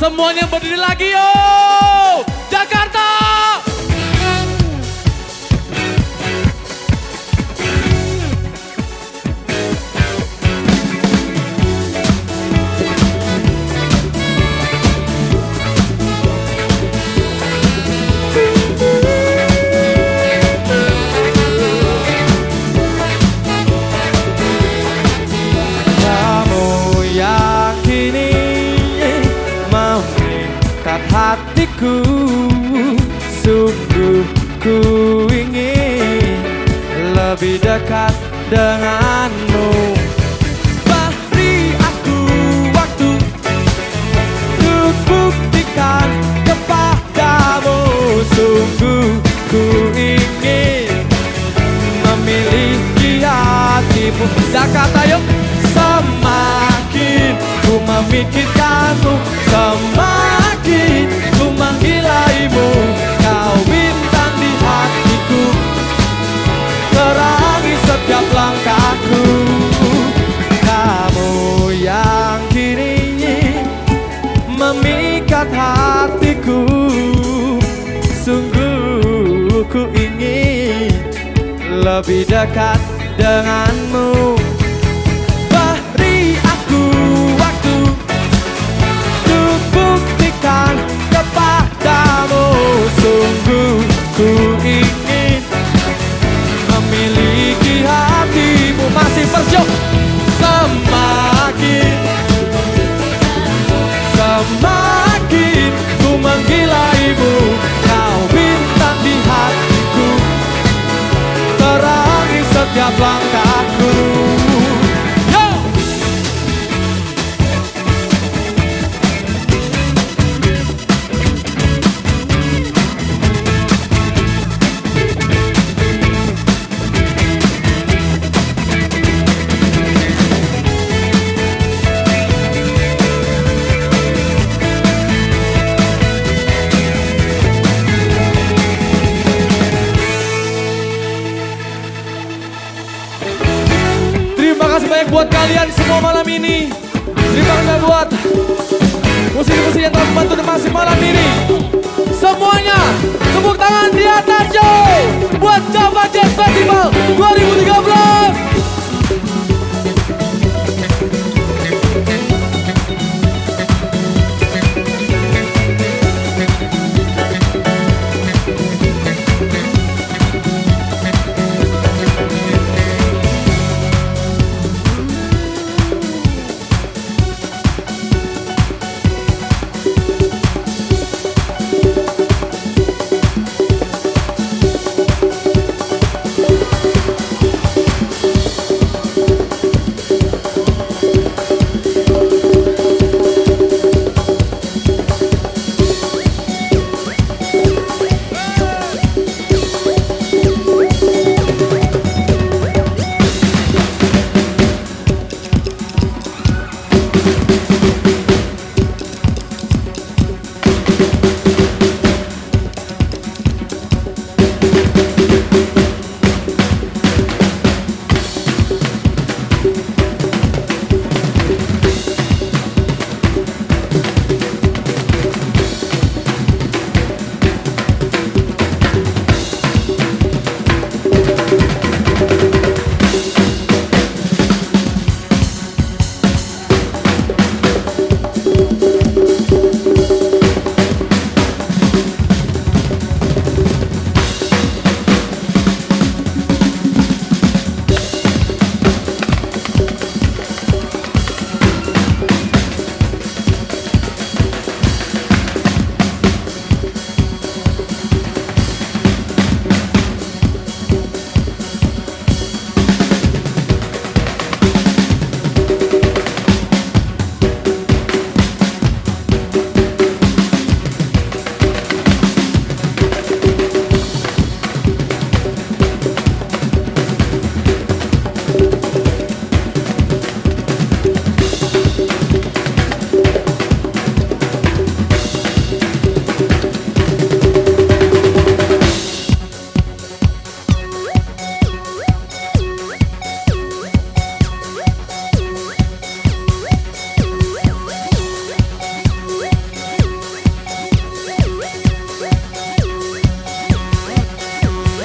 Semuanya berdiri lagi yo. Jakarta. Sungguh ku ingin lebih dekat denganmu. Beri aku waktu Untuk buktikan kepadamu Sungguh ku ingin memiliki hatimu. Jakarta yuk Semakin ku memikirkanmu lebih dekat denganmu. Beri aku waktu Untuk buktikan kepadamu. Sungguh ku ingin memiliki hatimu. Masih bersyuk Semakin Semakin ku menggilaimu setiap kasih banyak buat kalian semua malam ini. Terima kasih buat musisi-musisi yang telah membantu demasi malam ini. Semuanya tepuk tangan di atas yo. Buat Java Jazz Festival 2013.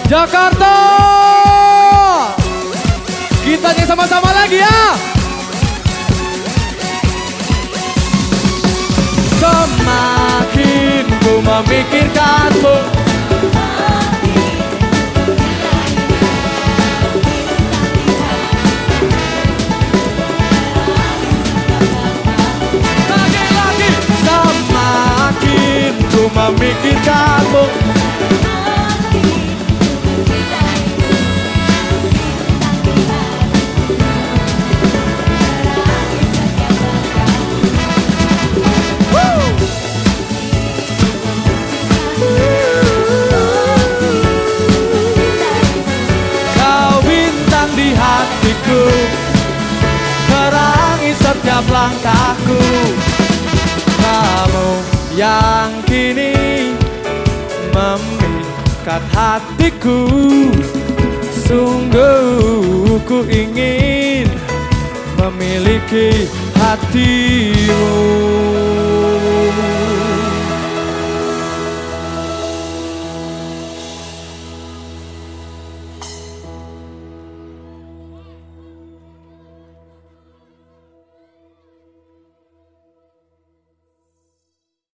Jakarta. Kita nyanyi sama-sama lagi ya. Semakin ku memikirkanmu Semakin ku memikirkanmu hidupku Terangi setiap langkahku. Kamu yang kini memikat hatiku Sungguh ku ingin memiliki hatimu.